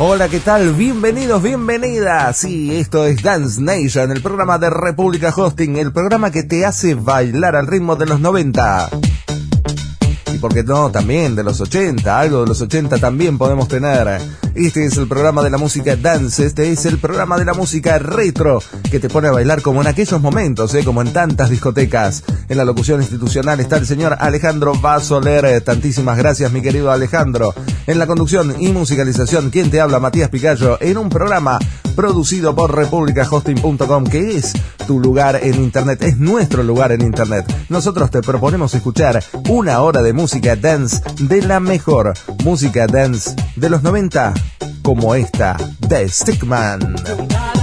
Hola, ¿qué tal? Bienvenidos, bienvenidas. Sí, esto es Dance Nation, el programa de República Hosting, el programa que te hace bailar al ritmo de los 90. Y por qué no, también de los 80, algo de los 80 también podemos tener. Este es el programa de la música dance, este es el programa de la música retro, que te pone a bailar como en aquellos momentos, ¿eh? como en tantas discotecas. En la locución institucional está el señor Alejandro Basoler. Tantísimas gracias, mi querido Alejandro. En la conducción y musicalización, quien te habla, Matías Picayo, en un programa producido por republicahosting.com, que es tu lugar en Internet, es nuestro lugar en Internet. Nosotros te proponemos escuchar una hora de música dance de la mejor música dance de los 90, como esta de Stickman.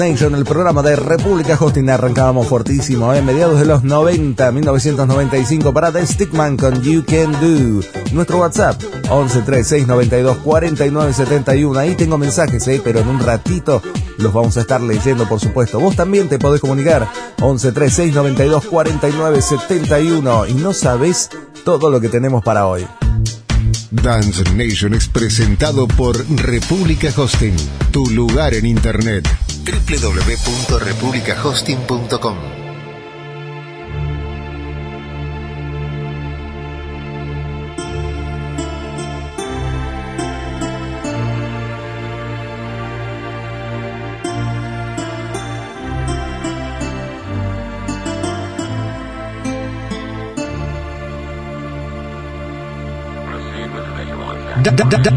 Nation, el programa de República Hosting. Arrancábamos fortísimo, en ¿eh? mediados de los 90, 1995, para The Stickman con You Can Do. Nuestro WhatsApp, 1136924971. Ahí tengo mensajes, ¿eh? pero en un ratito los vamos a estar leyendo, por supuesto. Vos también te podés comunicar, 1136924971. Y no sabés todo lo que tenemos para hoy. Dance Nation es presentado por República Hosting, tu lugar en Internet. www.republicahosting.com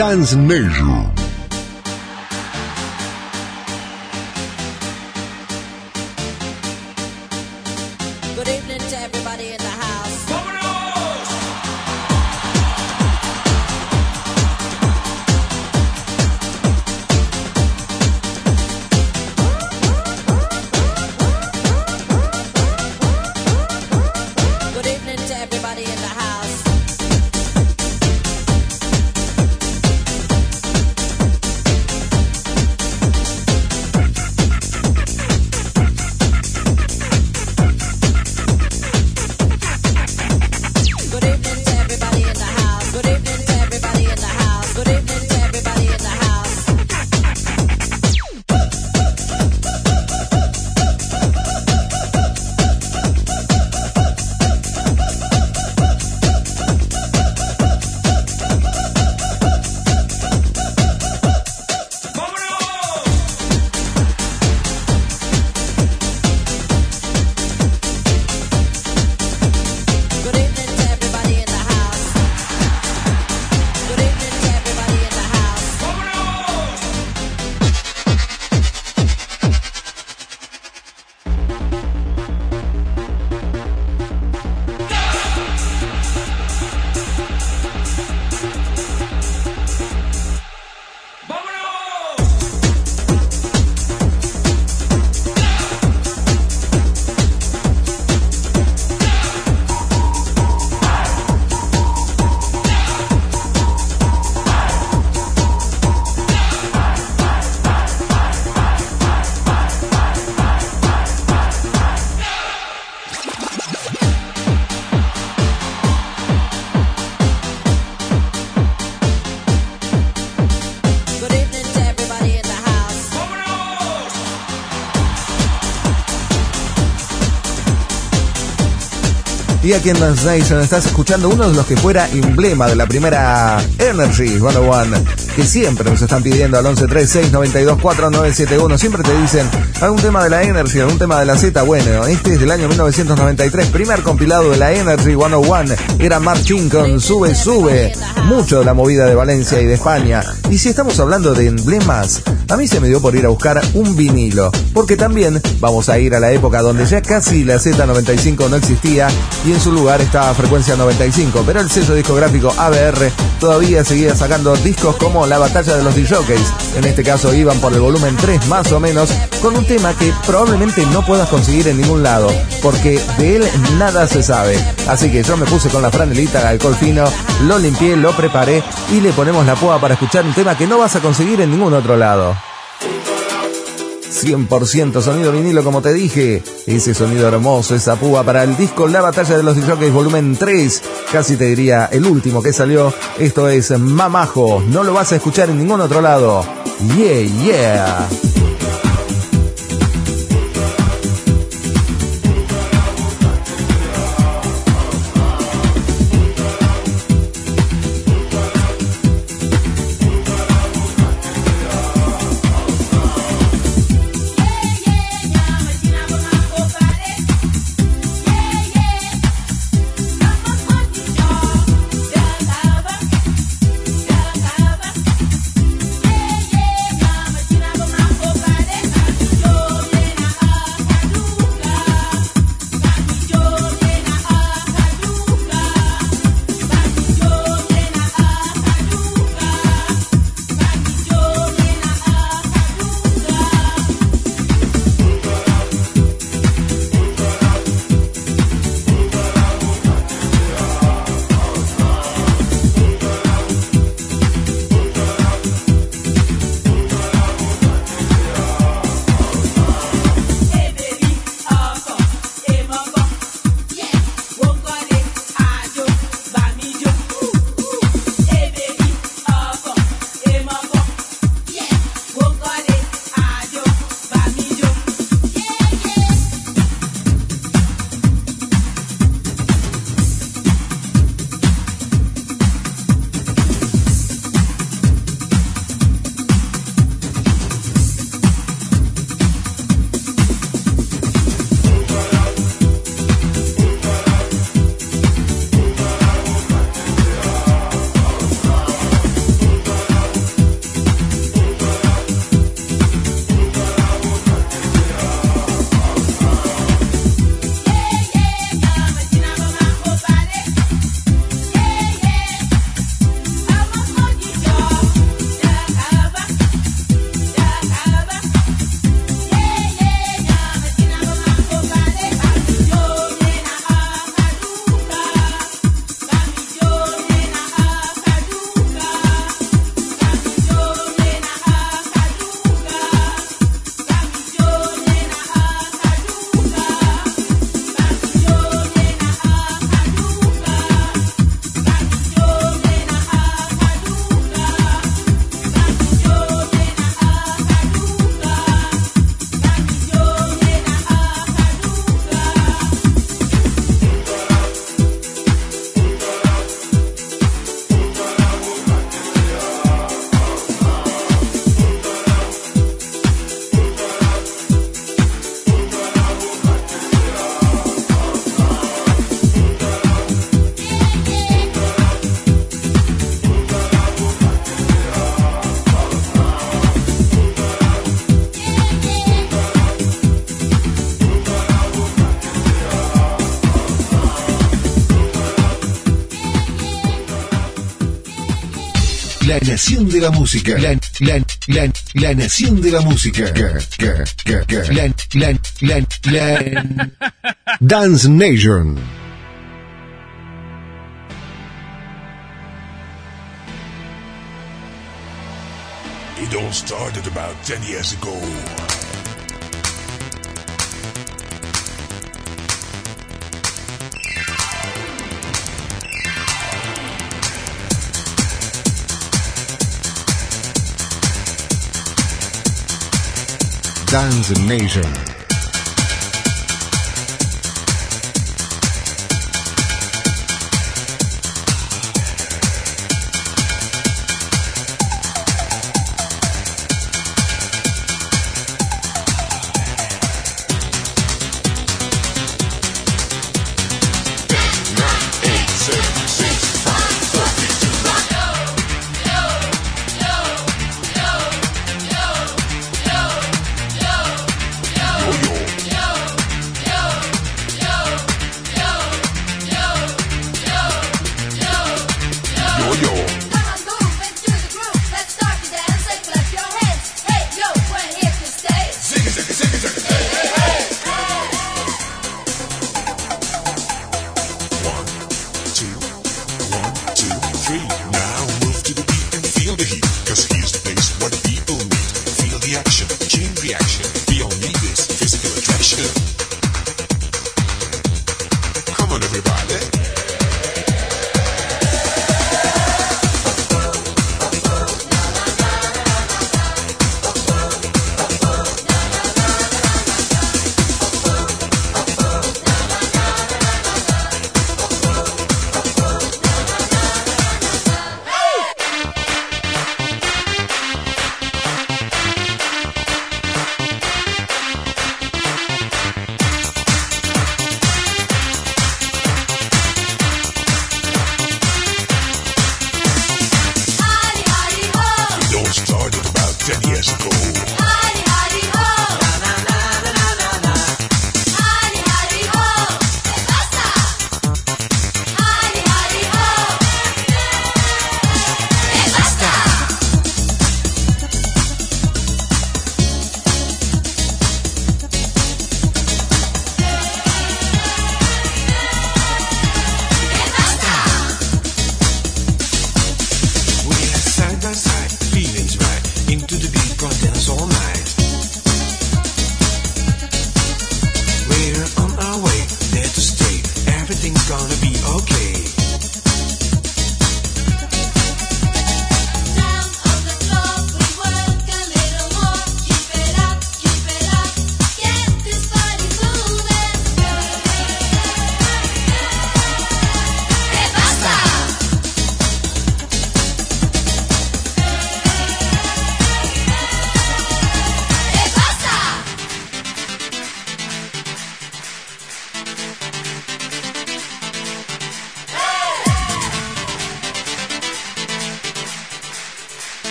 Dance Nation. Y aquí en Dance estás escuchando uno de los que fuera emblema de la primera Energy 101, que siempre nos están pidiendo al 1136924971. Siempre te dicen algún tema de la Energy, algún tema de la Z. Bueno, este es del año 1993, primer compilado de la Energy 101. Era Marching con Sube, Sube. Mucho de la movida de Valencia y de España. Y si estamos hablando de emblemas, a mí se me dio por ir a buscar un vinilo, porque también vamos a ir a la época donde ya casi la Z95 no existía y en su lugar estaba Frecuencia 95, pero el sello discográfico ABR todavía seguía sacando discos como La Batalla de los DJs. En este caso iban por el volumen 3 más o menos, con un tema que probablemente no puedas conseguir en ningún lado, porque de él nada se sabe. Así que yo me puse con la franelita de alcohol fino, lo limpié, lo preparé y le ponemos la púa para escuchar un tema que no vas a conseguir en ningún otro lado. 100% sonido vinilo, como te dije. Ese sonido hermoso, esa púa para el disco La Batalla de los DJs volumen 3. Casi te diría el último que salió. Esto es Mamajo. No lo vas a escuchar en ningún otro lado. Yeah, yeah. Nación de la música. La, la, la, la nación de la música. La, la, la, la. Dance Nation. It all started about 10 years ago. Dance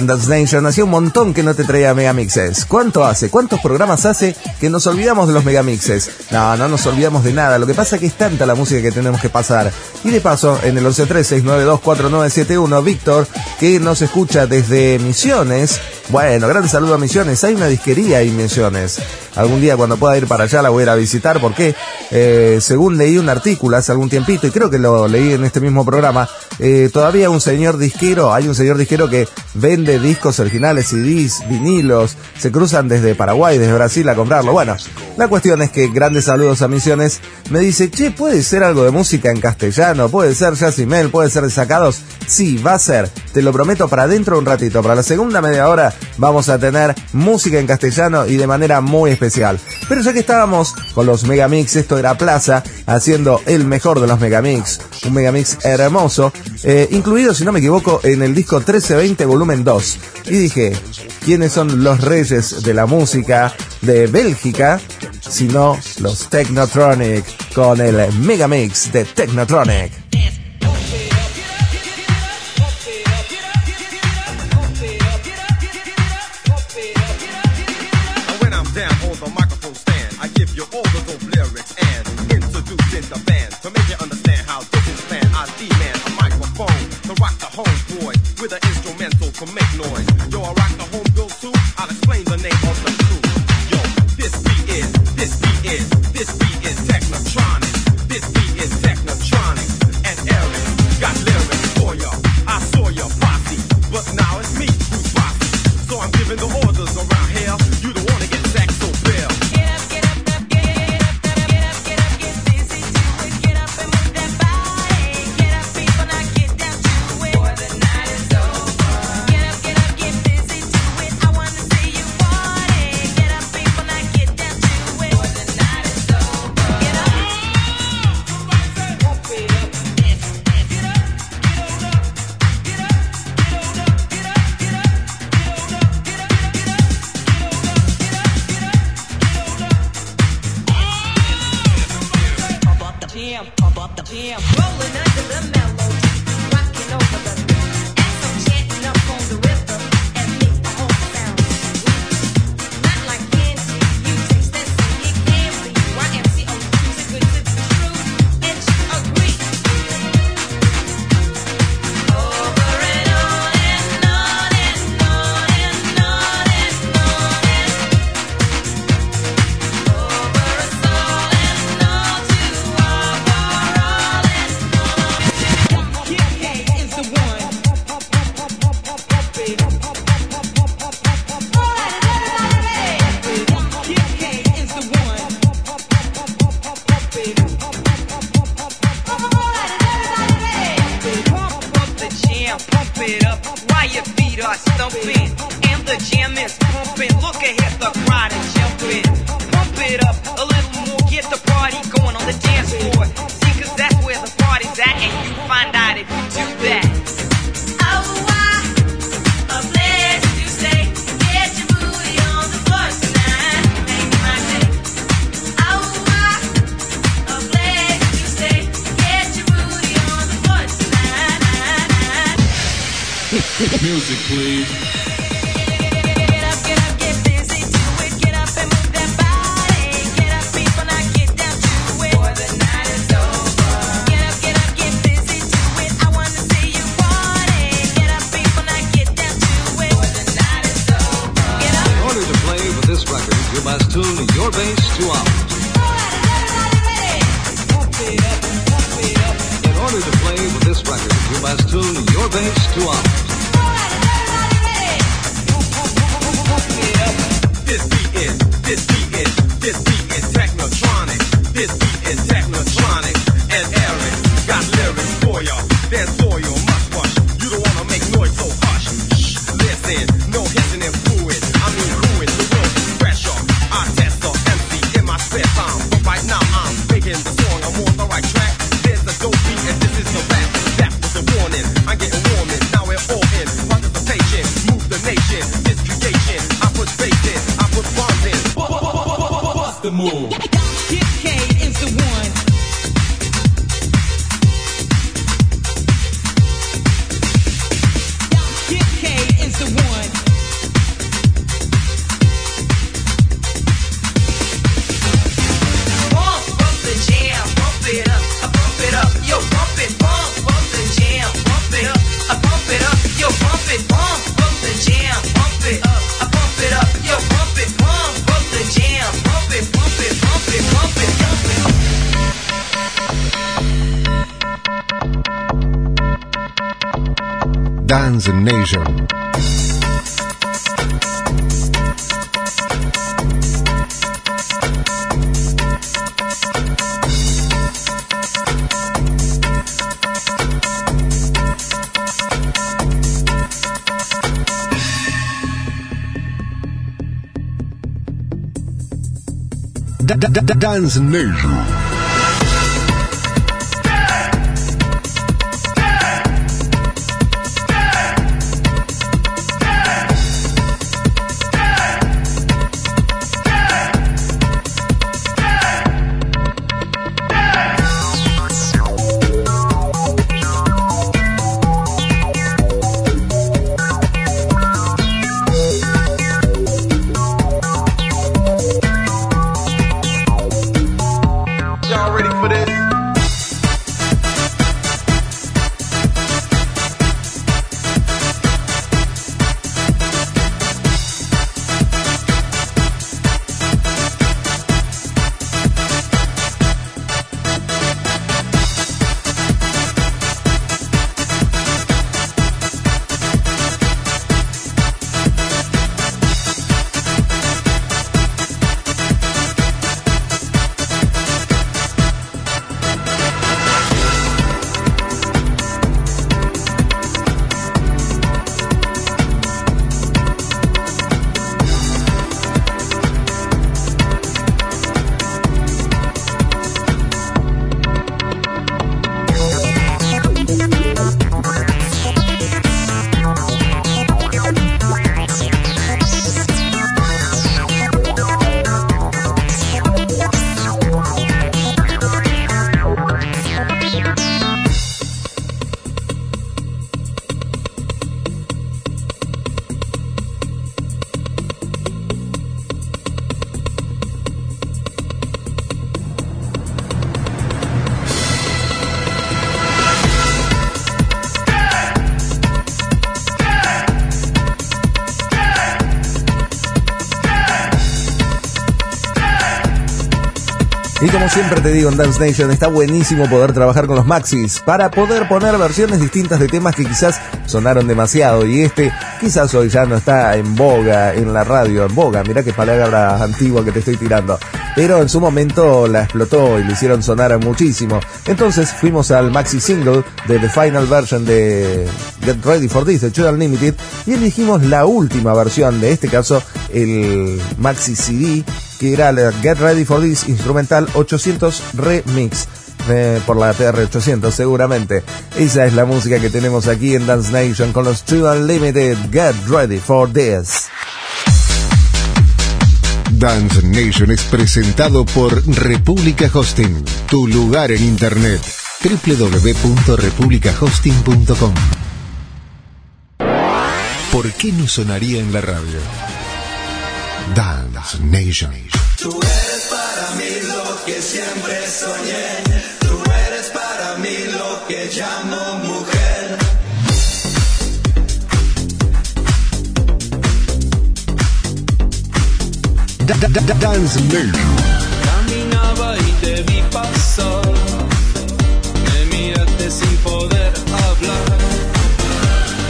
Nation. Dance Nation. Hacía un montón que no te traía megamixes. ¿Cuánto hace? ¿Cuántos programas hace que nos olvidamos de los megamixes? No, no nos olvidamos de nada. Lo que pasa es que es tanta la música que tenemos que pasar. Y de paso, en el 1136924971, Víctor, que nos escucha desde Misiones. Bueno, gran saludo a Misiones. Hay una disquería en Misiones. Algún día cuando pueda ir para allá la voy a ir a visitar porque, eh, según leí un artículo hace algún tiempito, y creo que lo leí en este mismo programa, eh, todavía un señor disquero, hay un señor disquero que vende discos originales, CDs, vinilos, se cruzan desde Paraguay, desde Brasil a comprarlo. Bueno, la cuestión es que grandes saludos a Misiones me dice, che, ¿puede ser algo de música en castellano? ¿Puede ser Mel? ¿Puede ser sacados? Sí, va a ser, te lo prometo para dentro de un ratito, para la segunda media hora vamos a tener música en castellano y de manera muy especial Pero ya que estábamos con los Megamix, esto era Plaza, haciendo el mejor de los Megamix, un Megamix hermoso, eh, incluido, si no me equivoco, en el disco 1320 volumen 2. Y dije, ¿quiénes son los reyes de la música de Bélgica? Sino los Technotronic, con el Megamix de Technotronic. please. Tanzania. Dance Nation. Siempre te digo en Dance Nation, está buenísimo poder trabajar con los Maxis para poder poner versiones distintas de temas que quizás sonaron demasiado y este quizás hoy ya no está en boga en la radio, en boga, mira qué palabra antigua que te estoy tirando, pero en su momento la explotó y le hicieron sonar muchísimo. Entonces fuimos al maxi single de The Final Version de Get Ready for This de Chill Unlimited y elegimos la última versión, de este caso el maxi CD que era la Get Ready for This Instrumental 800 Remix. Eh, por la TR800 seguramente. Esa es la música que tenemos aquí en Dance Nation con los True Unlimited Get Ready for This. Dance Nation es presentado por República Hosting, tu lugar en Internet. www.republicahosting.com ¿Por qué no sonaría en la radio? Dance Nation. Tú eres para mí lo que siempre soñé. Dance. Caminaba y te vi pasar. Me miraste sin poder hablar.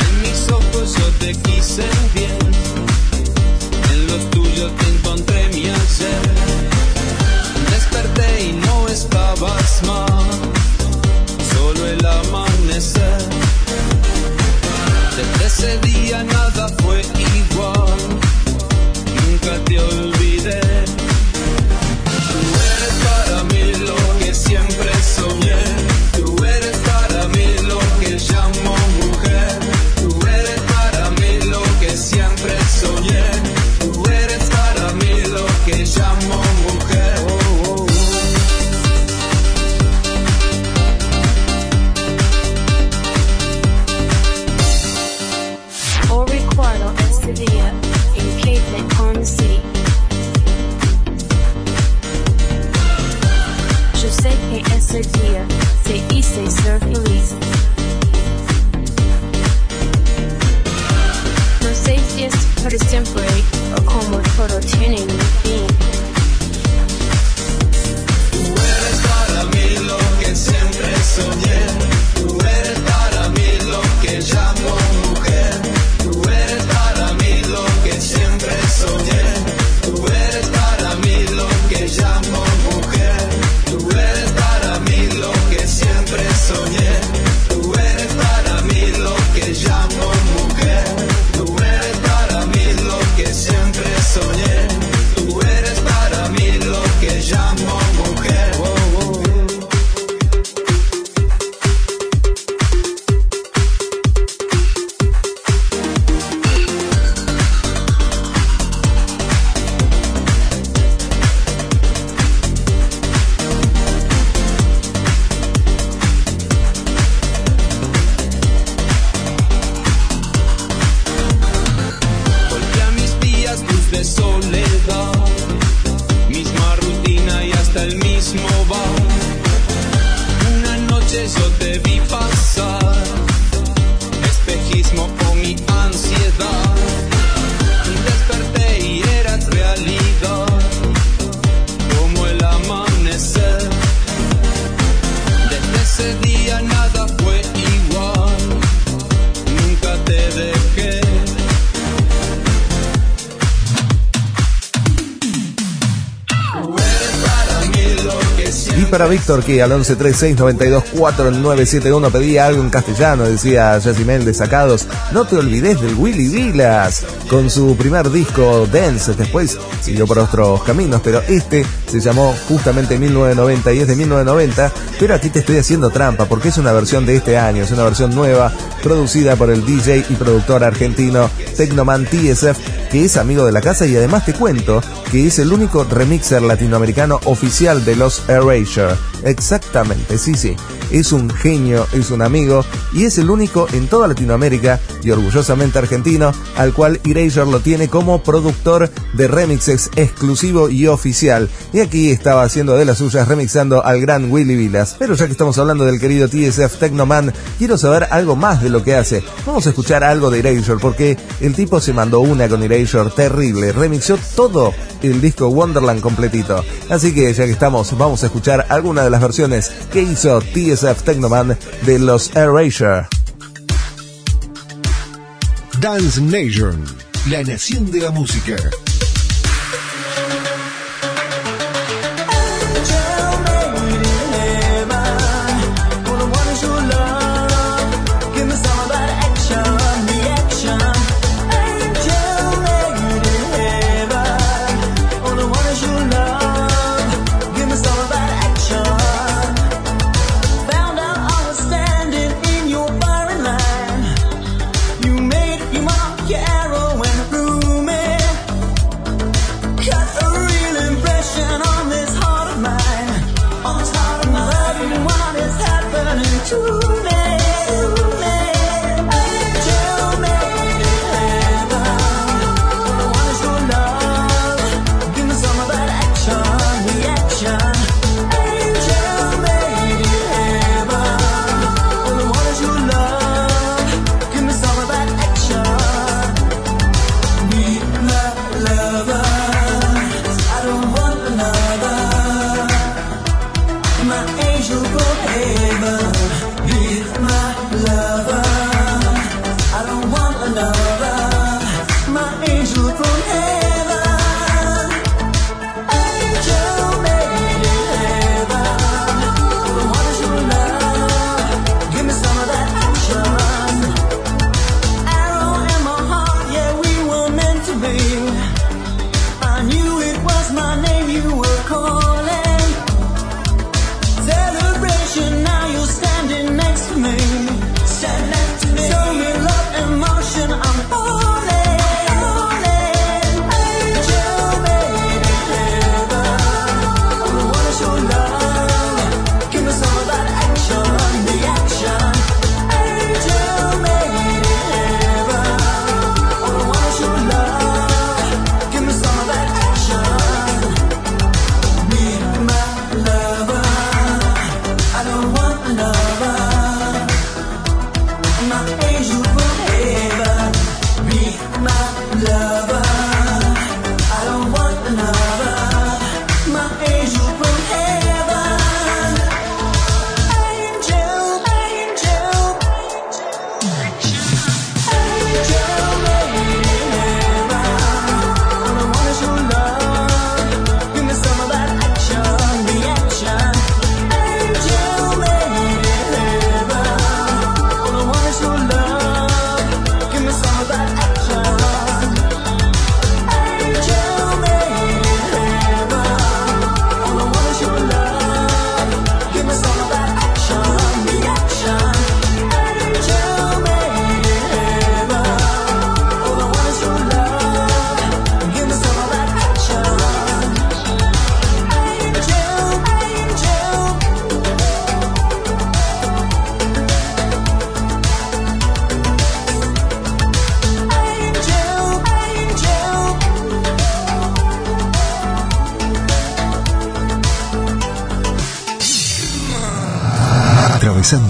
En mis ojos yo te quise bien. En los tuyos te encontré mi ayer. Desperté y no estabas más, solo el amanecer. Desde ese día nada Al 1136924971 pedía algo en castellano, decía Yacimel de Sacados, no te olvides del Willy Vilas, con su primer disco Dance, después siguió por otros caminos, pero este se llamó justamente 1990 y es de 1990, pero aquí te estoy haciendo trampa porque es una versión de este año, es una versión nueva, producida por el DJ y productor argentino Tecnoman TSF, que es amigo de la casa y además te cuento que es el único remixer latinoamericano oficial de los Erasure. Exactamente, sí, sí. Es un genio, es un amigo y es el único en toda Latinoamérica y orgullosamente argentino al cual Erasure lo tiene como productor de remixes exclusivo y oficial. Y aquí estaba haciendo de las suyas remixando al gran Willy Vilas. Pero ya que estamos hablando del querido TSF Technoman, quiero saber algo más de lo que hace. Vamos a escuchar algo de Erasure porque el tipo se mandó una con Erasure terrible, remixó todo el disco Wonderland completito. Así que ya que estamos, vamos a escuchar alguna de las versiones que hizo TSF Technoman de los Erasure. Dance Nation, la nación de la música.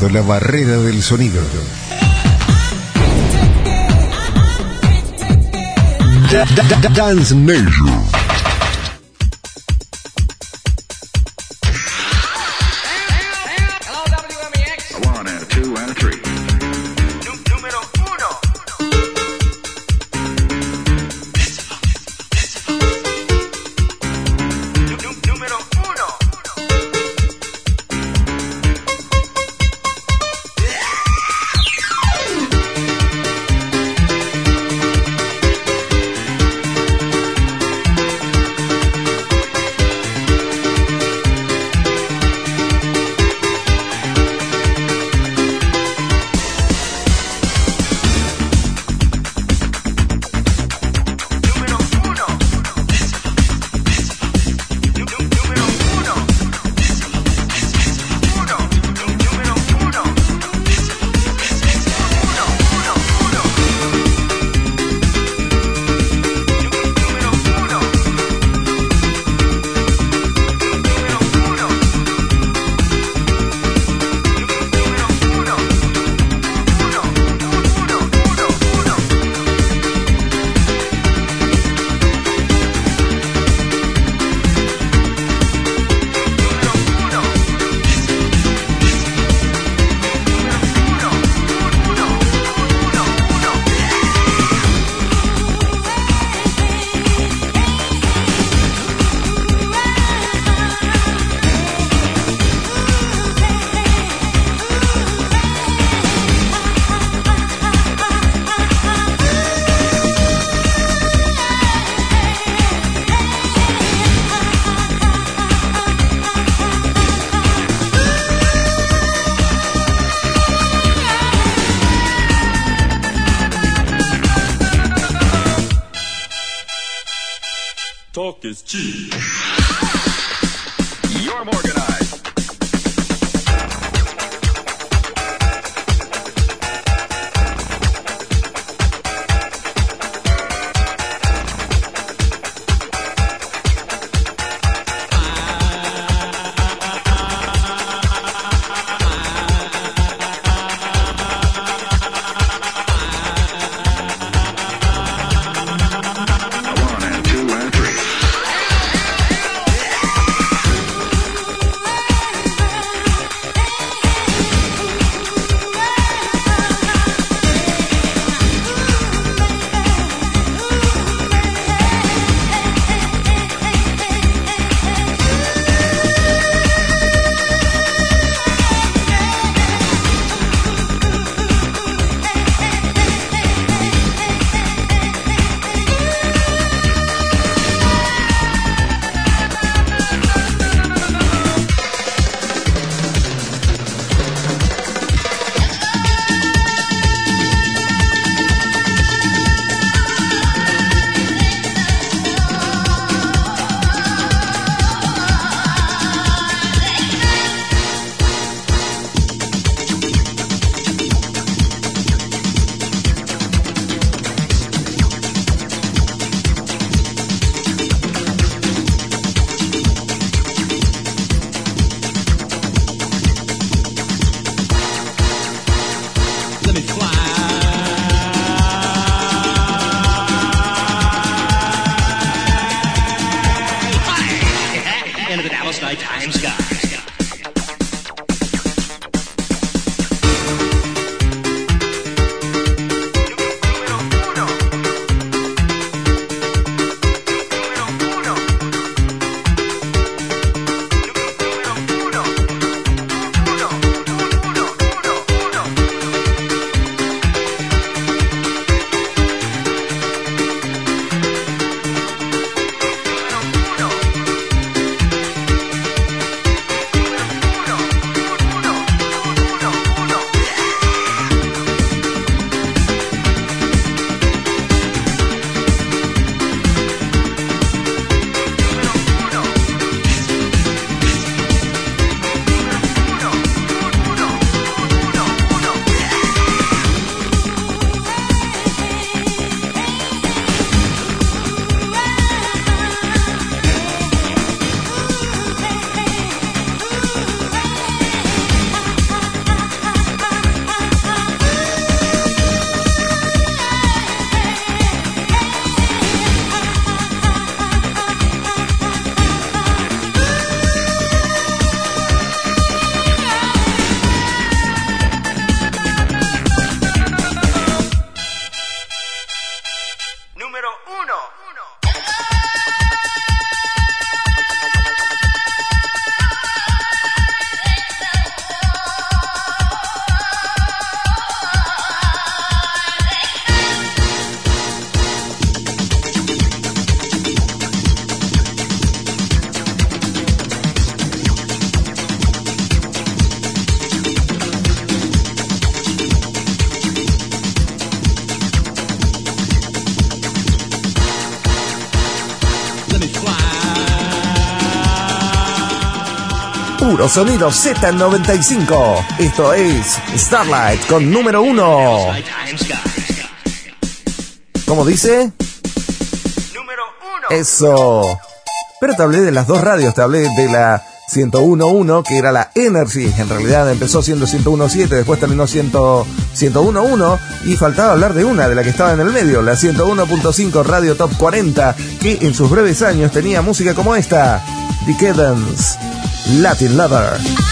Atravesando la barrera del sonido. Da- da- da- Dance Nation. Puro sonido Z95. Esto es Starlight con número uno. ¿Cómo dice? Número uno. Eso. Pero te hablé de las dos radios, te hablé de la 101.1, que era la Energy. En realidad empezó siendo 101.7, después terminó siendo 101.1 y faltaba hablar de una, de la que estaba en el medio, la 101.5 Radio Top 40, que en sus breves años tenía música como esta, Decadence, Latin Lover.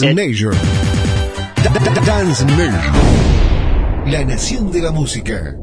Dance Major. Dance Major. La nación de la música.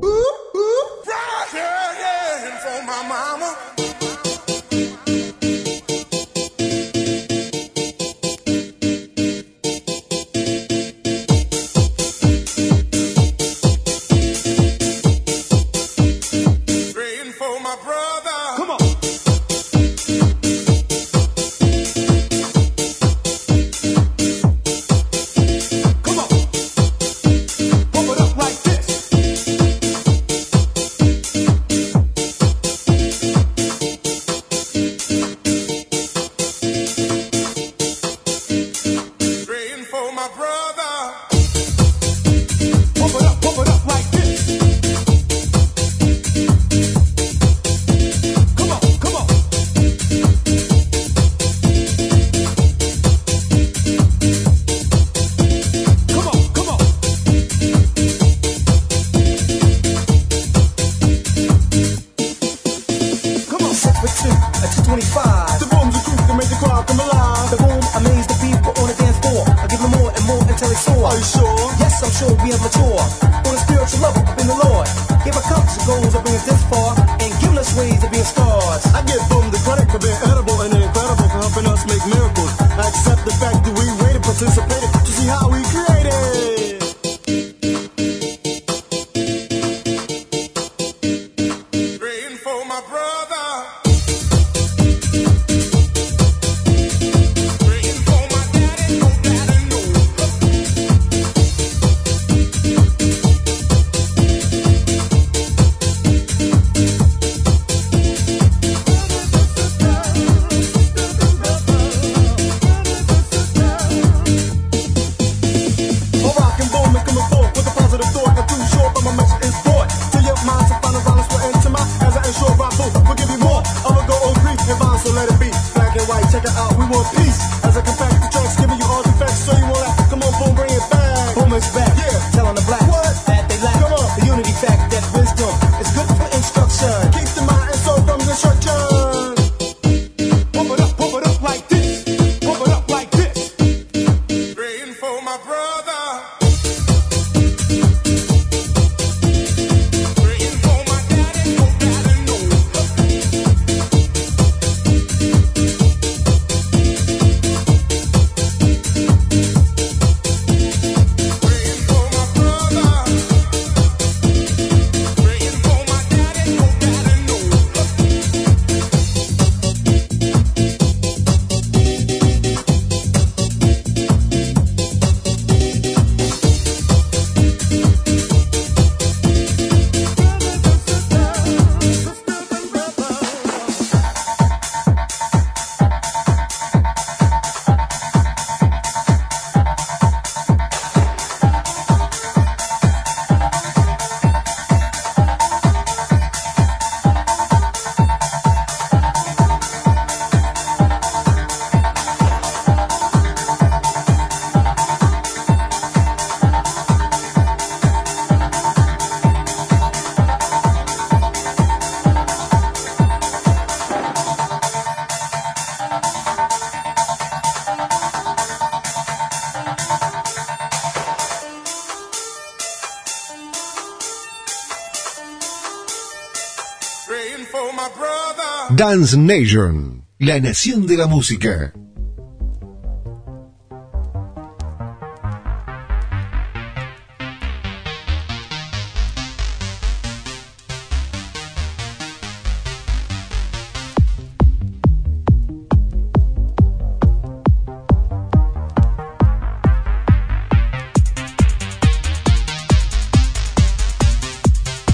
Dance Nation, la nación de la música.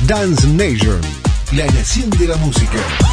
Dance Nation, la nación de la música.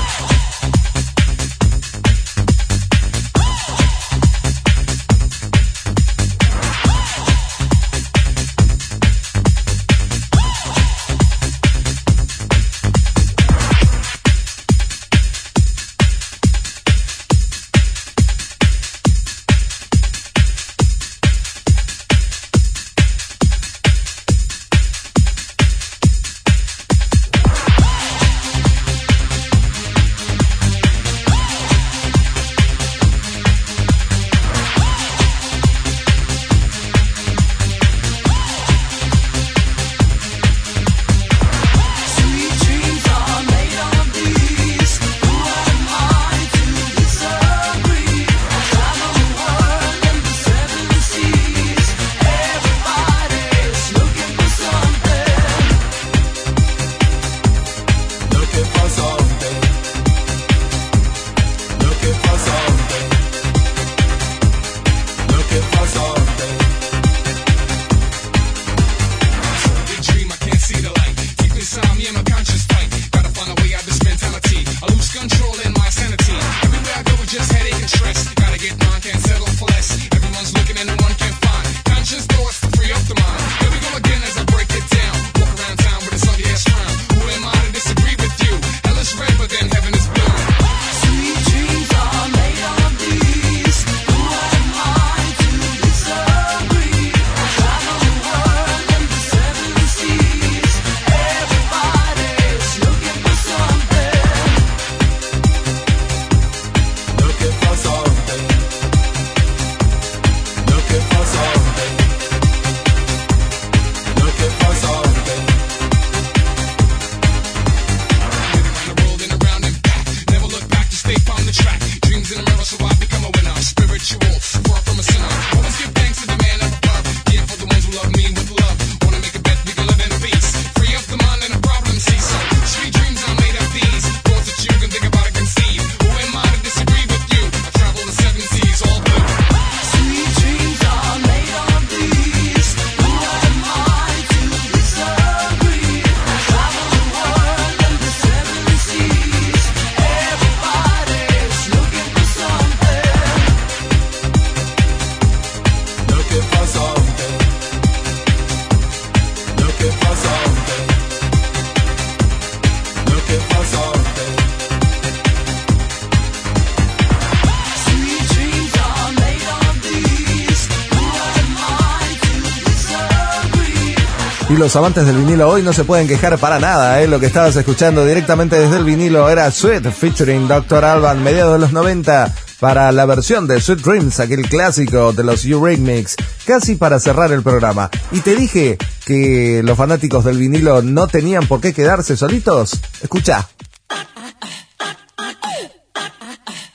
Los amantes del vinilo hoy no se pueden quejar para nada, ¿eh? Lo que estabas escuchando directamente desde el vinilo era Sweet featuring Dr. Alban, mediados de los 90, para la versión de Sweet Dreams, aquel clásico de los Eurythmics, casi para cerrar el programa. Y te dije que los fanáticos del vinilo no tenían por qué quedarse solitos. Escucha.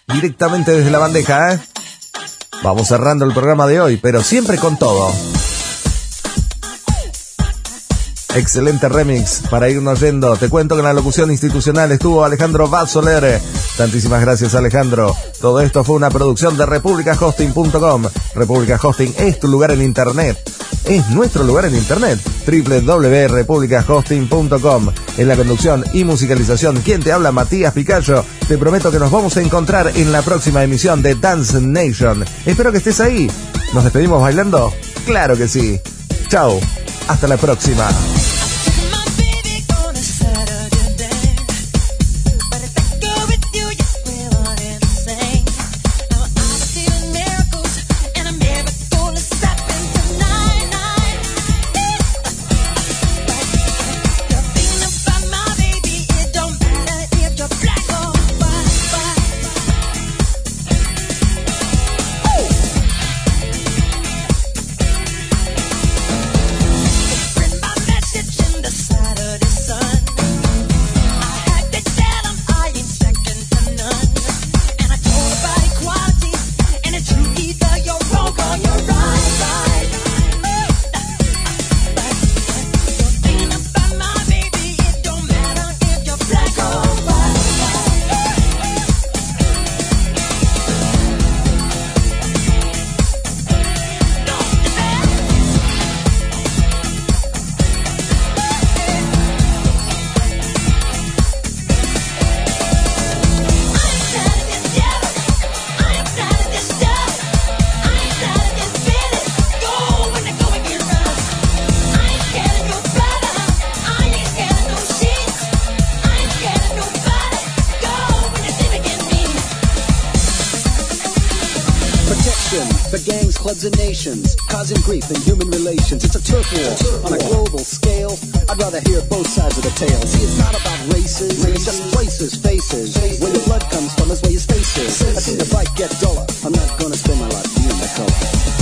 Directamente desde la bandeja, ¿eh? Vamos cerrando el programa de hoy, pero siempre con todo. Excelente remix para irnos yendo. Te cuento que en la locución institucional estuvo Alejandro Vasoler. Tantísimas gracias Alejandro. Todo esto fue una producción de republicahosting.com. República Hosting es tu lugar en internet. Es nuestro lugar en internet. www.republicahosting.com. En la conducción y musicalización, quien te habla Matías Picacho. Te prometo que nos vamos a encontrar en la próxima emisión de Dance Nation. Espero que estés ahí. ¿Nos despedimos bailando? Claro que sí. Chao. Hasta la próxima. Protection for gangs, clubs, and nations, causing grief in human relations. It's a turf war on a global scale. I'd rather hear both sides of the tale. See, it's not about races, it's just places, faces. Where your blood comes from is where your space is. I think the fight get duller. I'm not gonna spend my life being the color.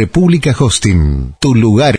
República Hosting, tu lugar